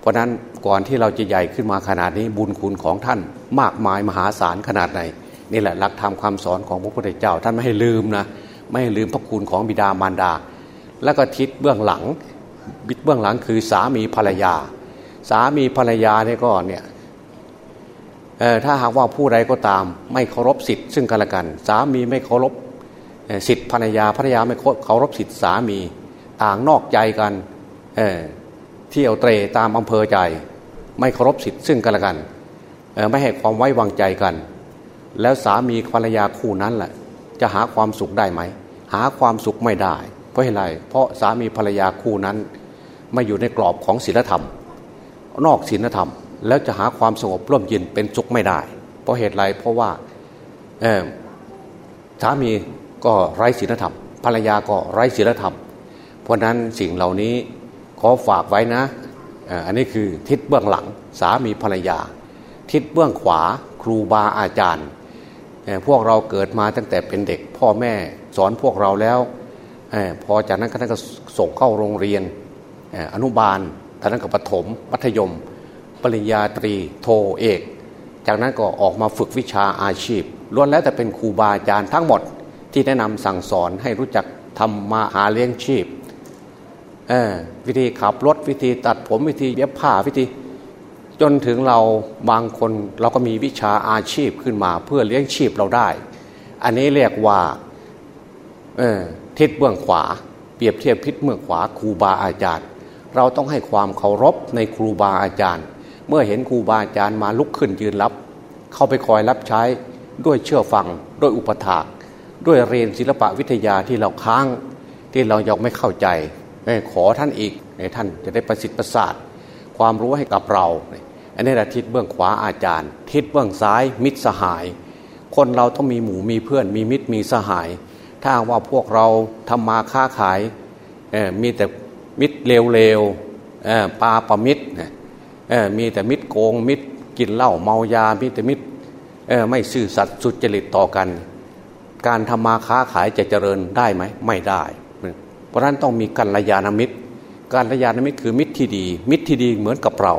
เพราะนั้นก่อนที่เราจะใหญ่ขึ้นมาขนาดนี้บุญคุณของท่านมากมายมหาศาลขนาดไหนนี่แหละหลักธรรมคาสอนของพระพุทธเจ้า ท่านไม่ให้ลืมนะไม่ให้ลืมพระคุณของบิดามารดา แล้วก็ทิศเบื้องหลังบิดเบื้องหลังคือสามีภรรยา สามีภรรยาเนี่ยก็เนี่ยถ้าหากว่าผู้ใดก็ตาม ไม่เคารพสิทธิ์ซึ่งกันและกัน สามีไม่เคารพสิทธิ์ภรรยาภรรยาไม่เคารพสิทธิ์สามีต่างนอกใจกันเเที่ยวเตรตามอำเภอใจ ไม่เคารพสิทธิ์ซึ่งกันและกันไม่ให้ความไว้วางใจกัน แล้วสามีภรรยาคู่นั้นแหละจะหาความสุขได้ไหม หาความสุขไม่ได้ เพราะอะไรเพราะสามีภรรยาคู่นั้นไม่อยู่ในกรอบของศีลธรรม นอกศีลธรรม แล้วจะหาความสงบร่มเย็นเป็นสุขไม่ได้ เพราะเหตุไรเพราะว่าสามีก็ไร้ศีลธรรม ภรรยาก็ไร้ศีลธรรม เพราะนั้นสิ่งเหล่านี้ขอฝากไว้นะอันนี้คือทิศเบื้องหลังสามีภรรยา ทิศเบื้องขวาครูบาอาจารย์ พวกเราเกิดมาตั้งแต่เป็นเด็กพ่อแม่สอนพวกเราแล้ว พอจากนั้นก็ท่านก็ส่งเข้าโรงเรียนอนุบาล ท่านั่นก็ปฐมมัธยม ปริญญาตรีโทเอก จากนั้นก็ออกมาฝึกวิชาอาชีพล้วนแล้วแต่เป็นครูบาอาจารย์ทั้งหมดที่แนะนำสั่งสอนให้รู้จักทำมาหาเลี้ยงชีพวิธีขับรถวิธีตัดผมวิธีเย็บผ้าวิธี จนถึงเราบางคนเราก็มีวิชาอาชีพขึ้นมาเพื่อเลี้ยงชีพเราได้ อันนี้เรียกว่าทิศเบื้องขวา เปรียบเทียบทิศเบื้องขวาครูบาอาจารย์ เราต้องให้ความเคารพในครูบาอาจารย์ เมื่อเห็นครูบาอาจารย์มาลุกขึ้นยืนรับ เข้าไปคอยรับใช้ด้วยเชื่อฟังด้วยอุปถากด้วยเรียนศิลปะวิทยาที่เราค้างที่เรายังไม่เข้าใจ ขอท่านอีกท่านจะได้ประสิทธิ์ประสาทความรู้ให้กับเรา อันนี้แหละทิศเบื้องขวาอาจารย์ ทิศเบื้องซ้ายมิตรสหาย คนเราต้องมีหมู่มีเพื่อนมีมิตรมีสหาย ถ้าว่าพวกเราทำมาค้าขายมีแต่ มิตรเลวๆปลาประมิตรมีแต่มิตรโกงมิตรกินเหล้าเมายามีแต่มิตรไม่ซื่อสัตย์สุจริตต่อกัน การทำมาค้าขายจะเจริญได้ไหมไม่ได้ เพราะนั้นต้องมีกัลยาณมิตรกัลยาณมิตรคือมิตรที่ดี มิตรที่ดีเหมือนกับเรา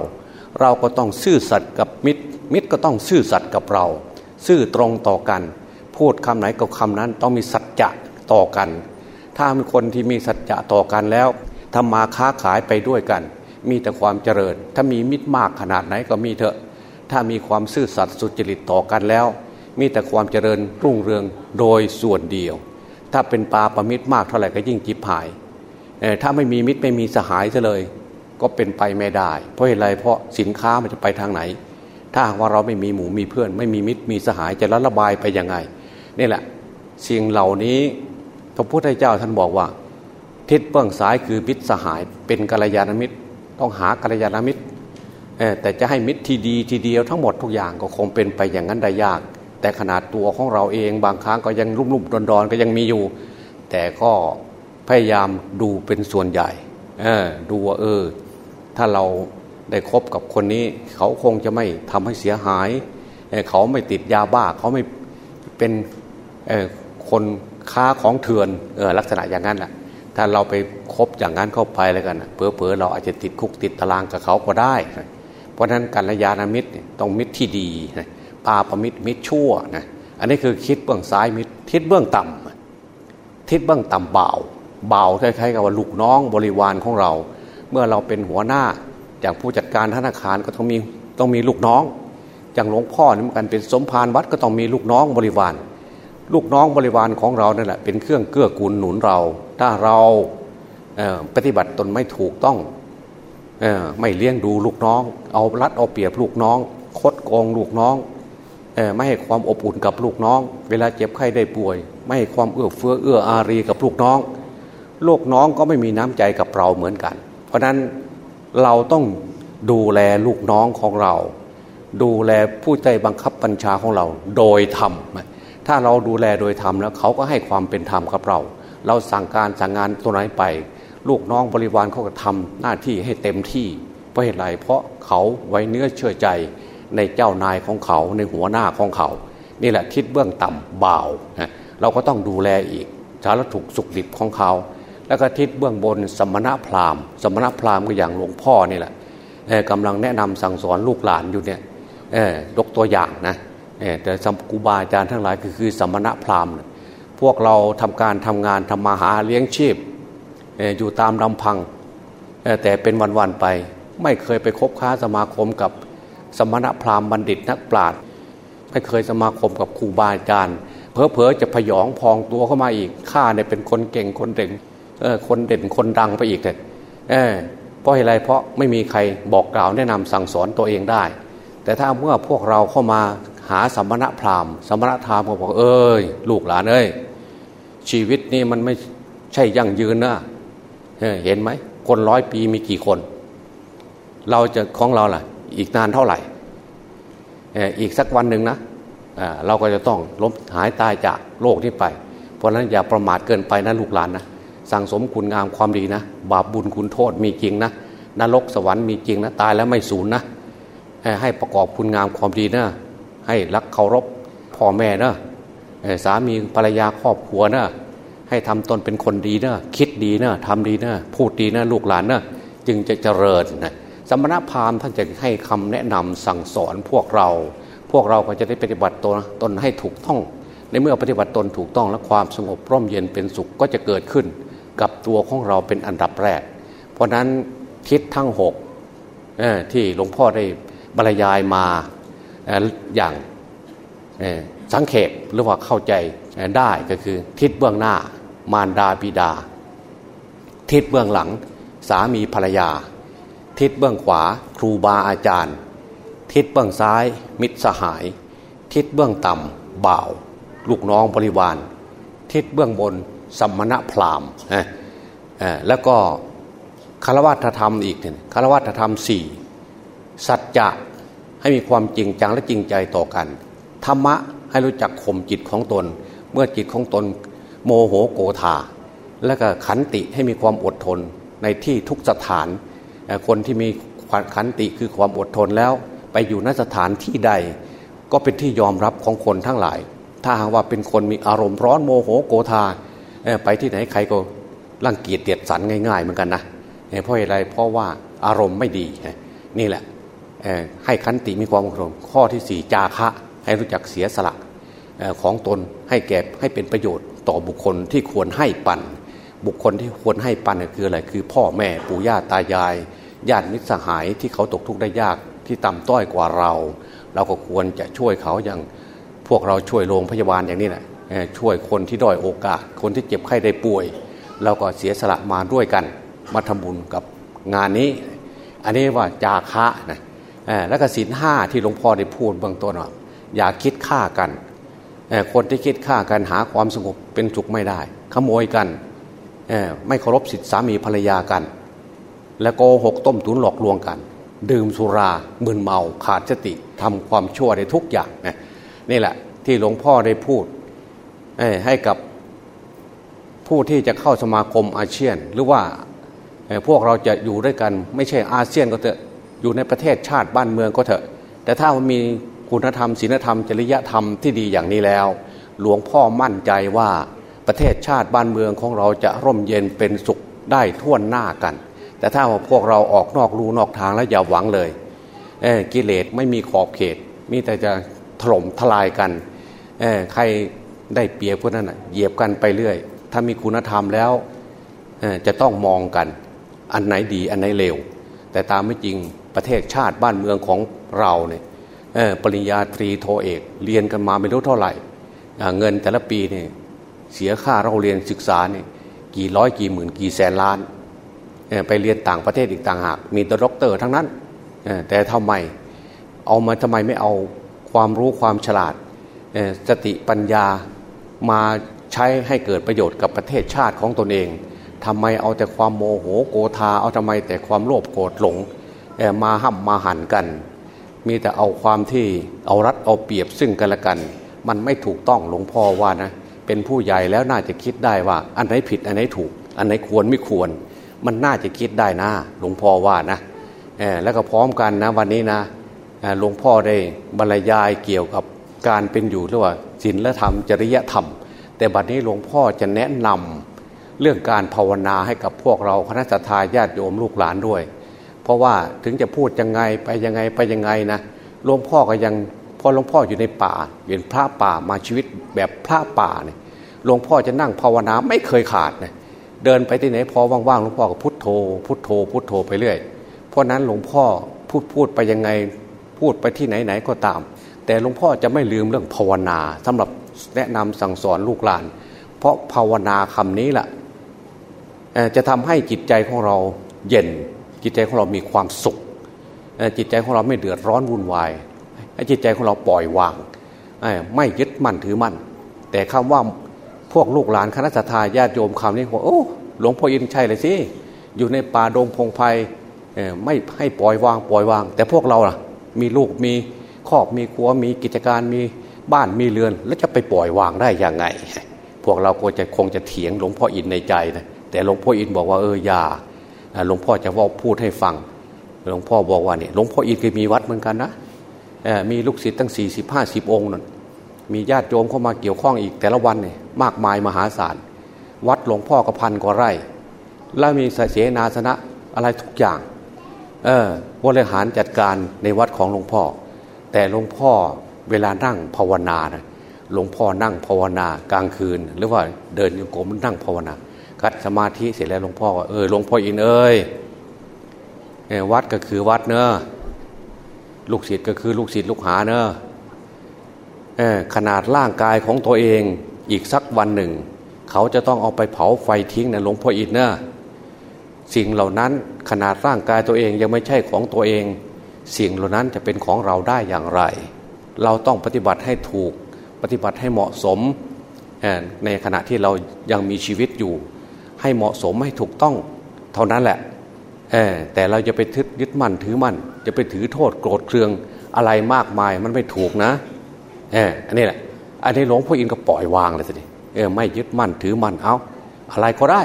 เราก็ต้องซื่อสัตย์กับมิตร มิตรก็ต้องซื่อสัตย์กับเรา ซื่อตรงต่อกัน พูดคำไหนกับคำนั้นต้องมีสัจจะต่อกัน ถ้ามีคนที่มีสัจจะต่อกันแล้ว ทำมาค้าขายไปด้วยกัน มีแต่ความเจริญ ถ้ามีมิตรมากขนาดไหนก็มีเถอะ ถ้ามีความซื่อสัตย์สุจริตต่อกันแล้ว มีแต่ความเจริญรุ่งเรืองโดยส่วนเดียว ถ้าเป็นปลาประมิตรมากเท่าไหร่ก็ยิ่งจิบหายถ้าไม่มีมิตรไม่มีสหายซะเลย ก็เป็นไปไม่ได้ เพราะอะไรเพราะสินค้ามันจะไปทางไหน ถ้าว่าเราไม่มีหมูมีเพื่อน ไม่มีมิตรมีสหายจะระบายไปยังไงนี่แหละสิ่งเหล่านี้พระพุทธเจ้าท่านบอกว่า ทิศเบื้องซ้ายคือมิตรสหาย เป็นกัลยาณมิตร ต้องหากัลยาณมิตรแต่จะให้มิตรที่ดีทีเดียวทั้งหมดทุกอย่างก็คงเป็นไปอย่างนั้นได้ยาก แต่ขนาดตัวของเราเองบางครั้งก็ยังรุ่มรุ่มดอนดอนก็ยังมีอยู่ แต่ก็พยายามดูเป็นส่วนใหญ่ดูว่าเออ ถ้าเราได้คบกับคนนี้ เขาคงจะไม่ทำให้เสียหาย เขาไม่ติดยาบ้า เขาไม่เป็นคนค้าของเถื่อนลักษณะอย่างนั้นแหละ ถ้าเราไปคบอย่างนั้นเข้าไปแล้วกันเพอเพอเราอาจจะติดคุกติดตารางกับเขาก็ได้ เพราะฉะนั้นกัลยาณมิตรต้องมิตรที่ดีปาปมิตรมิตรชั่วนะอันนี้คือคิดเบื้องซ้ายมิตรทิศเบื้องต่ำทิศเบื้องต่ำเบาเบาคล้ายๆกับว่าลูกน้องบริวารของเรา เมื่อเราเป็นหัวหน้าจากผู้จัดการธนาคารก็ต้องมีต้องมีลูกน้องอย่างหลวงพ่อนี่เหมือนกันเป็นสมภารวัดก็ต้องมีลูกน้องบริวาร ลูกน้องบริวารของเรานั่นแหละเป็นเครื่องเกื้อกูลหนุนเรา ถ้าเราปฏิบัติตนไม่ถูกต้องไม่เลี้ยงดูลูกน้อง เอารัดเอาเปรียบลูกน้อง คดโกงลูกน้องไม่ให้ความอบอุ่นกับลูกน้อง เวลาเจ็บไข้ได้ป่วย ไม่ให้ความเอื้อเฟื้อเอื้ออารีกับลูกน้อง ลูกน้องก็ไม่มีน้ำใจกับเราเหมือนกัน เพราะนั้นเราต้องดูแลลูกน้องของเรา ดูแลผู้ใจบังคับบัญชาของเราโดยธรรมถ้าเราดูแลโดยธรรมแล้วเขาก็ให้ความเป็นธรรมกับเรา เราสั่งการสั่งงานตัวไหนไป ลูกน้องบริวารเขาก็ทำหน้าที่ให้เต็มที่เพราะเหตุไรเพราะเขาไว้เนื้อเชื่อใจในเจ้านายของเขาในหัวหน้าของเขา นี่แหละทิศเบื้องต่ำเบาเราก็ต้องดูแลอีกสารถูกสุขดิบของเขา แล้วก็ทิศเบื้องบนสมณะพราหมณ์ สมณะพราหมณ์ก็อย่างหลวงพ่อนี่แหละกำลังแนะนำสั่งสอนลูกหลานอยู่เนี่ยยกตัวอย่างนะแต่สัมกูบาอาจารย์ทั้งหลายก็คือสมณะพราหมณ์ พวกเราทำการทำงานทำมาหาเลี้ยงชีพอยู่ตามลำพัง แต่เป็นวันๆไป ไม่เคยไปคบค้าสมาคมกับสมณพราหมณ์บัณฑิตนักปราชญ์ไม่เคยสมาคมกับครูบาอาจารย์เพอๆจะพยองพองตัวเข้ามาอีกข้าเนี่ยเป็นคนเก่งคนเด่นคนเด่นคนดังไปอีกเลยเพราะอะไรเพราะไม่มีใครบอกกล่าวแนะนำสั่งสอนตัวเองได้ แต่ถ้าเมื่อพวกเราเข้ามาหาสมณพราหมณ์ สมณธรรมก็บอกเอ้ยลูกหลานเอ้ย ชีวิตนี่มันไม่ใช่ยั่งยืนนะเห็นไหม คนร้อยปีมีกี่คน เราจะของเราล่ะ อีกนานเท่าไหร่อีกสักวันหนึ่งนะเราก็จะต้องล้มหายตายจากโลกนี้ไป เพราะฉะนั้นอย่าประมาทเกินไปนะลูกหลานนะสั่งสมคุณงามความดีนะ บาปบุญคุณโทษมีจริงนะนรกสวรรค์มีจริงนะตายแล้วไม่สูญนะให้ประกอบคุณงามความดีนะให้รักเคารพพ่อแม่นะ สามีภรรยาครอบครัวนะให้ทำตนเป็นคนดีนะคิดดีนะทำดีนะพูดดีนะลูกหลานนะจึงจะเจริญนะสมณพราหมณ์ท่านจะให้คำแนะนำสั่งสอนพวกเรา พวกเราก็จะได้ปฏิบัติตนตนให้ถูกต้อง ในเมื่อปฏิบัติตนถูกต้องและความสงบร่มเย็นเป็นสุขก็จะเกิดขึ้น กับตัวของเราเป็นอันดับแรก เพราะนั้นทิศทั้งหกที่หลวงพ่อได้บรรยายมาอย่าง สังเขปหรือว่าเข้าใจได้ก็คือ ทิศเบื้องหน้า มารดาบิดา ทิศเบื้องหลัง สามีภรรยา ทิศเบื้องขวา ครูบาอาจารย์ ทิศเบื้องซ้าย มิตรสหาย ทิศเบื้องต่ำบ่าว ลูกน้องบริวาร ทิศเบื้องบนสัมมณพราหมณ์แล้วก็คารวัตธรรมอีกเนี่ยคารวัตธรรมสี่สัจจะให้มีความจริงจังและจริงใจต่อกัน ธรรมะ ให้รู้จักข่มจิตของตน เมื่อจิตของตน โมโหโกธาและก็ขันติให้มีความอดทนในที่ทุกสถาน คนที่มีขันติคือความอดทนแล้ว ไปอยู่นสถานที่ใด ก็เป็นที่ยอมรับของคนทั้งหลาย ถ้าหากว่าเป็นคนมีอารมณ์ร้อนโมโหโกธาไปที่ไหนใครก็รังเกียจเดียดสันง่ายๆเหมือนกันนะเพราะอะไรเพราะว่าอารมณ์ไม่ดีนี่แหละให้ขันติมีความอดทนข้อที่สี่จาคะ ให้รู้จักเสียสละของตนให้แก่ให้เป็นประโยชน์ต่อบุคคลที่ควรให้ปัน บุคคลที่ควรให้ปันคืออะไรคือ พ่อแม่ปู่ย่าตายายญาติมิตรสหายที่เขาตกทุกข์ได้ยากที่ต่ำต้อยกว่าเรา เราก็ควรจะช่วยเขาอย่างพวกเราช่วยโรงพยาบาลอย่างนี้แหละช่วยคนที่ด้อยโอกาส คนที่เจ็บไข้ได้ป่วย เราก็เสียสละมาด้วยกัน มาทำบุญกับงานนี้ อันนี้ว่าจาคะนะแล้วก็ศีลห้าที่หลวงพ่อได้พูดเบื้องต้นว่า อย่าคิดฆ่ากัน คนที่คิดฆ่ากันหาความสงบเป็นสุขไม่ได้ ขโมยกัน ไม่เคารพสิทธิสามีภรรยากัน และโกหกต้มตุนหลอกลวงกัน ดื่มสุรามึนเมาขาดสติทำความชั่วในทุกอย่างนี่แหละที่หลวงพ่อได้พูดให้กับผู้ที่จะเข้าสมาคมอาเซียน หรือว่าพวกเราจะอยู่ด้วยกัน ไม่ใช่อาเซียนก็เถอะอยู่ในประเทศชาติบ้านเมืองก็เถอะ แต่ถ้ามันมี คุณธรรมศีลธรรม จริยธรรมที่ดีอย่างนี้แล้ว หลวงพ่อมั่นใจว่าประเทศชาติบ้านเมืองของเราจะร่มเย็นเป็นสุขได้ท่วนหน้ากัน แต่ถ้าว่าพวกเราออกนอกรูนอกทางแล้วอย่าหวังเลยเกิเลสไม่มีขอบเขต มีแต่จะถล่มทลายกันใครได้เปรียบพวกนั้นเหยียบกันไปเรื่อย ถ้ามีคุณธรรมแล้วจะต้องมองกัน อันไหนดีอันไหนเลวแต่ตามไม่จริงประเทศชาติบ้านเมืองของเราเนี่ย ปริญญาตรีโทเอก เรียนกันมาไม่รู้เท่าไหร่ เงินแต่ละปีเนี่ยเสียค่าเราเรียนศึกษาเนี่ยกี่ร้อยกี่หมื่นกี่แสนล้าน ไปเรียนต่างประเทศอีกต่างหาก มีตัวด็อกเตอร์ทั้งนั้น แต่ทำไมเอามาทำไมไม่เอาความรู้ความฉลาดสติปัญญามาใช้ให้เกิดประโยชน์กับประเทศชาติของตนเองทำไมเอาแต่ความโมโหโกธาเอาทำไมแต่ความโลภโกรธหลงมาห้ำมาหันกัน มีแต่เอาความที่เอารัดเอาเปรียบซึ่งกันและกัน มันไม่ถูกต้องหลวงพ่อว่านะ เป็นผู้ใหญ่แล้วน่าจะคิดได้ว่า อันไหนผิดอันไหนถูก อันไหนควรไม่ควร มันน่าจะคิดได้นะหลวงพ่อว่านะแล้วก็พร้อมกันนะวันนี้นะหลวงพ่อได้บรรยายเกี่ยวกับการเป็นอยู่หรือว่าศีลธรรมจริยธรรม แต่บัดนี้หลวงพ่อจะแนะนำเรื่องการภาวนาให้กับพวกเราคณะทาญาติโยมลูกหลานด้วย ราะว่าถึงจะพูดยังไงไปยังไงไปยังไงนะหลวงพ่อก็ยังพอหลวงพ่ออยู่ในป่าเป็นพระป่ามาชีวิตแบบพระป่าเนี่ยหลวงพ่อจะนั่งภาวนาไม่เคยขาดเนะเดินไปที่ไหนพอว่างๆหลวงพ่อก็พุทโธ พุทโธ พุทโธไปเรื่อย เพราะนั้นหลวงพ่อพูดพูดไปยังไงพูดไปที่ไหนไหนก็ตาม แต่หลวงพ่อจะไม่ลืมเรื่องภาวนาสำหรับแนะนำสั่งสอนลูกหลาน เพราะภาวนาคำนี้แหละจะทำให้จิตใจของเราเย็น จิตใจของเรามีความสุข จิตใจของเราไม่เดือดร้อนวุ่นวายจิตใจของเราปล่อยวาง ไม่ยึดมั่นถือมั่น แต่คำว่าพวกลูกหลานคณะสัตยาญาติโยมคำนี้บอกโอ้หลวงพ่ออินใช่เลยสิอยู่ในป่าดงพงไพ่ไม่ให้ปล่อยวางปล่อยวาง แต่พวกเราล่ะ มีลูกมีครอบมีครัวมีกิจการมีบ้านมีเรือน แล้วจะไปปล่อยวางได้ยังไง พวกเราก็จะคงจะเถียงหลวงพ่ออินในใจนะแต่หลวงพ่ออินบอกว่าเอออย่า หลวงพ่อจะว่าพูดให้ฟัง หลวงพ่อบอกว่าเนี่ยหลวงพ่ออินเคยมีวัดเหมือนกันนะมีลูกศิษย์ตั้งสี่สิบห้าสิบองค์นั่นมีญาติโยมเข้ามาเกี่ยวข้องอีกแต่ละวันเนี่ยมากมายมหาศาล วัดหลวงพ่อก็พันกว่าไร่ แล้วมีเสนาสนะอะไรทุกอย่าง เออบริหารจัดการในวัดของหลวงพ่อ แต่หลวงพ่อเวลานั่งภาวนานะหลวงพ่อนั่งภาวนากลางคืน หรือว่าเดินโยกมนั่งภาวนา กัดสมาธิเสร็จแล้วหลวงพ่อก็เออหลวงพ่ออินเอ้ยวัดก็คือวัดเนอะลูกศิษย์ก็คือลูกศิษย์ลูกหาเนอะขนาดร่างกายของตัวเองอีกสักวันหนึ่ง เขาจะต้องเอาไปเผาไฟทิ้งนะหลวงพ่ออินเนอะสิ่งเหล่านั้นขนาดร่างกายตัวเองยังไม่ใช่ของตัวเอง สิ่งเหล่านั้นจะเป็นของเราได้อย่างไร เราต้องปฏิบัติให้ถูกปฏิบัติให้เหมาะสมในขณะที่เรายังมีชีวิตอยู่ ให้เหมาะสมให้ถูกต้องเท่านั้นแหละแต่เราจะไปทึดยึดมั่นถือมั่นจะไปถือโทษโกรธเคืองอะไรมากมายมันไม่ถูกนะเอออันนี้แหละอันนี้หลวงพ่ออินก็ปล่อยวางเลยสิเออไม่ยึดมั่นถือมั่นเอาอะไรก็ได้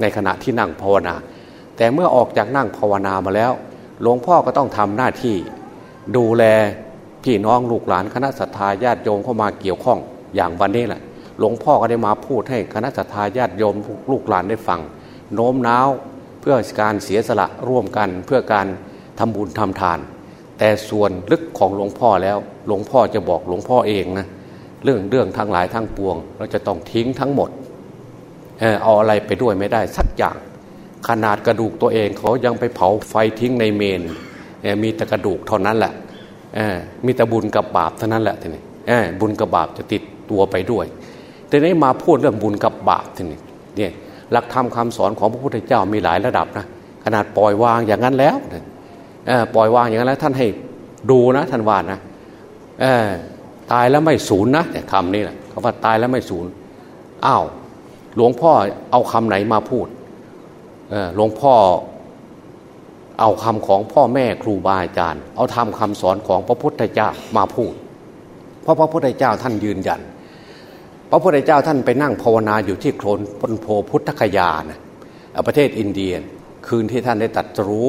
ในขณะที่นั่งภาวนา แต่เมื่อออกจากนั่งภาวนามาแล้ว หลวงพ่อก็ต้องทำหน้าที่ ดูแลพี่น้องลูกหลานคณะสัตยาญาติโยมเข้ามาเกี่ยวข้องอย่างวันนี้แหละ หลวงพ่อก็ได้มาพูดให้คณะสัตยาญาติโยมลูกหลานได้ฟัง โน้มน้าวเพื่อการเสียสละร่วมกันเพื่อการทำบุญทำทาน แต่ส่วนลึกของหลวงพ่อแล้วหลวงพ่อจะบอกหลวงพ่อเองนะเรื่องเรื่องทั้งหลายทั้งปวง เราจะต้องทิ้งทั้งหมดเออเอาอะไรไปด้วยไม่ได้สักอย่าง ขนาดกระดูกตัวเองเขายังไปเผาไฟทิ้งในเมนมีแต่กระดูกเท่านั้นแหละมีแต่บุญกับบาปเท่านั้นแหละทีนี้บุญกับบาปจะติดตัวไปด้วย แต่นี้มาพูดเรื่องบุญกับบาปทีนี้เนี่ยหลักธรรมคาสอนของพระพุทธเจ้ามีหลายระดับนะขนาดปล่อยวางอย่างนั้นแล้วปล่อยวางอย่างนั้นแล้ว ท่านให้ดูนะท่านว่านะตายแล้วไม่สูญนะคำนี้แหละเขาว่าตายแล้วไม่สูญอ้าวหลวงพ่อเอาคำไหนมาพูดหลวงพ่อเอาคำของพ่อแม่ครูบาอาจารย์ เอาทำคำสอนของพระพุทธเจ้ามาพูด เพราะพระพุทธเจ้าท่านยืนยัน ระพุทธเจ้าท่านไปนั่งภาวนาอยู่ที่โคลนพนโพพุทธคยานะประเทศอินเดียคืนที่ท่านได้ตัดรู้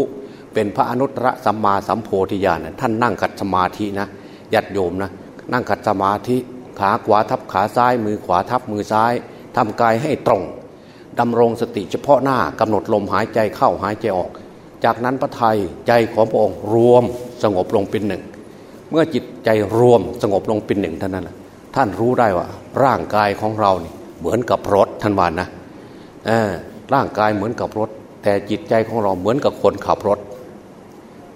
เป็นพระอนุตตรสัมมาสัมโพธิญาณท่านนั่งกัดสมาธินะยัดโยมนะนั่งกัดสมาธิขาขวาทับขาซ้าย มือขวาทับมือซ้ายทำกายให้ตรงดำรงสติเฉพาะหน้ากำหนดลมหายใจเข้าหายใจออก จากนั้นพระไทยใจของพระองค์รวมสงบลงเป็นหนึ่ง เมื่อจิตใจรวมสงบลงเป็นหนึ่งเท่านั้น ท่านรู้ได้ว่า ร่างกายของเรานี่เหมือนกับรถท่านวานนะร่างกายเหมือนกับรถ แต่จิตใจของเราเหมือนกับคนขับรถ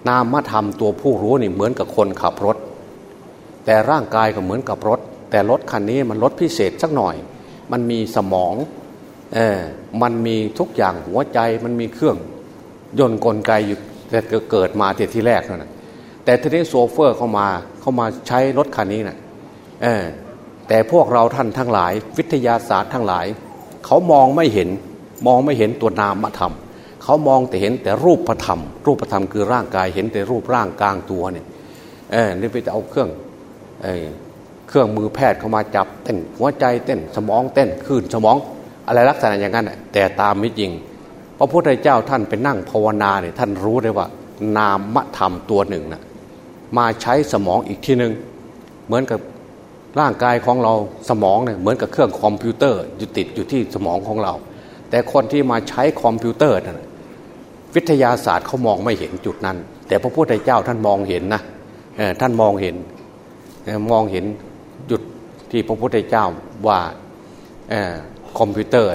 นามธรรมตัวผู้รู้นี่เหมือนกับคนขับรถ แต่ร่างกายก็เหมือนกับรถ แต่รถคันนี้มันรถพิเศษสักหน่อย มันมีสมองเออมันมีทุกอย่างหัวใจมันมีเครื่อง ยนต์กลไกอยู่แต่เกิดมาแต่ที่แรกนะแต่ทีนี้โซเฟอร์เข้ามาเข้ามาใช้รถคันนี้นะ่ะ แต่พวกเราท่านทั้งหลาย วิทยาศาสตร์ทั้งหลาย เขามองไม่เห็นมองไม่เห็นตัวนามธรรม เขามองแต่เห็นแต่รูปธรรม รูปธรรมคือร่างกายเห็นแต่รูปร่างกลางตัวเนี่ยเออนี่ไปเอาเครื่องเออเครื่องมือแพทย์เข้ามาจับเต้นหัวใจเต้นสมองเต้นคลื่นสมองอะไรลักษณะอย่างนั้นแต่ตามไม่จริงพระพุทธเจ้าท่านไปนั่งภาวนาเนี่ยท่านรู้เลยว่านามธรรมตัวหนึ่งนะมาใช้สมองอีกทีหนึ่งเหมือนกับ ร่างกายของเราสมองเนี่ยเหมือนกับเครื่องคอมพิวเตอร์อยู่ติดอยู่ที่สมองของเรา แต่คนที่มาใช้คอมพิวเตอร์นะวิทยาศาสตร์เขามองไม่เห็นจุดนั้น แต่พระพุทธเจ้าท่านมองเห็นนะท่านมองเห็นมองเห็นจุดที่พระพุทธเจ้าว่าคอมพิวเตอร์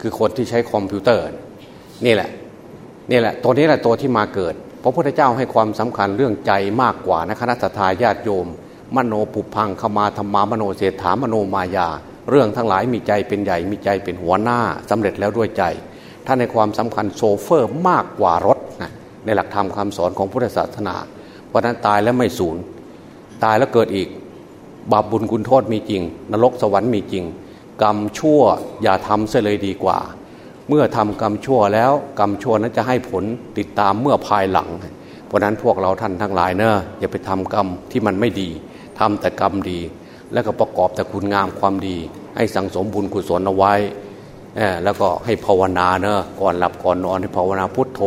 คือคนที่ใช้คอมพิวเตอร์นี่แหละนี่แหละตัวนี้แหละตัวที่มาเกิด พระพุทธเจ้าให้ความสำคัญเรื่องใจมากกว่านะคณะศรัทธาญาติโยม มโนปุพพังคมาธัมมามโนเสฏฐามโนมยา เรื่องทั้งหลายมีใจเป็นใหญ่มีใจเป็นหัวหน้าสำเร็จแล้วด้วยใจท่านในความสำคัญโซเฟอร์มากกว่ารถนะในหลักธรรมคาสอนของพุทธศาสนาเพราะนั้นตายแล้วไม่สูญตายแล้วเกิดอีก บาปบุญคุณโทษมีจริง นรกสวรรค์มีจริง กรรมชั่วอย่าทำเสียเลยดีกว่า เมื่อทำกรรมชั่วแล้วกรรมชั่วนั้นจะให้ผลติดตามเมื่อภายหลัง เพราะนั้นพวกเราท่านทั้งหลายเนอะอย่าไปทำกรรมที่มันไม่ดี ทำแต่กรรมดี แล้วก็ประกอบแต่คุณงามความดี ให้สังสมบุญกุศลเอาไว้แล้วก็ให้ภาวนาเนอะก่อนหลับก่อนนอนให้ภาวนาพุทโธ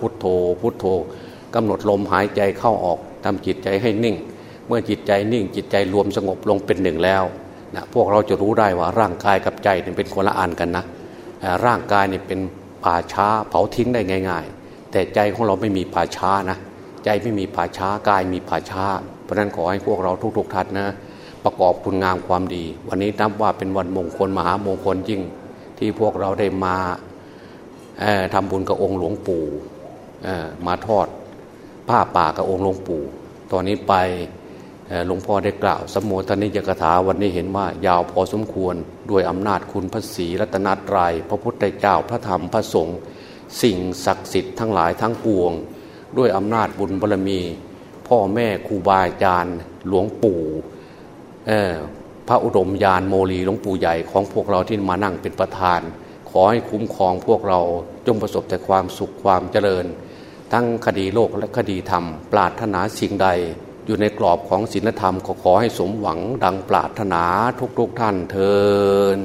พุทโธ พุทโธกำหนดลมหายใจเข้าออกทำจิตใจให้นิ่ง เมื่อจิตใจนิ่งจิตใจรวมสงบลงเป็นหนึ่งแล้วนะพวกเราจะรู้ได้ว่าร่างกายกับใจเป็นคนละอันกันนะร่างกายเนี่ยเป็นป่าช้าเผาทิ้งได้ง่าย ๆ แต่ใจของเราไม่มีป่าช้านะ ใจไม่มีป่าช้ากายมีป่าช้า เพราะนั้นขอให้พวกเราทุกๆท่านนะ ประกอบคุณงามความดี วันนี้นับว่าเป็นวันมงคลมหามงคลยิ่งที่พวกเราได้มาทำบุญกับองค์หลวงปู่มาทอดผ้าป่ากับองค์หลวงปู่ ตอนนี้ไปหลวงพ่อได้กล่าวสมโภชนิยกถาวันนี้เห็นว่ายาวพอสมควรด้วยอำนาจคุณพระศรีรัตนตรยัยพระพุทธเจ้าพระธรรมพระสงฆ์สิ่งศักดิ์สิทธิ์ทั้งหลายทั้งปวง ด้วยอำนาจบุญบารมี พ่อแม่ครูบาอาจารย์หลวงปู่พระอุดมยานโมลีหลวงปู่ใหญ่ของพวกเราที่มานั่งเป็นประธาน ขอให้คุ้มครองพวกเราจงประสบแต่ความสุขความเจริญ ทั้งคดีโลกและคดีธรรม ปราถนาสิ่งใด อยู่ในกรอบของศีลธรรมขอขอให้สมหวังดังปราถนาทุกๆทท่านเทอ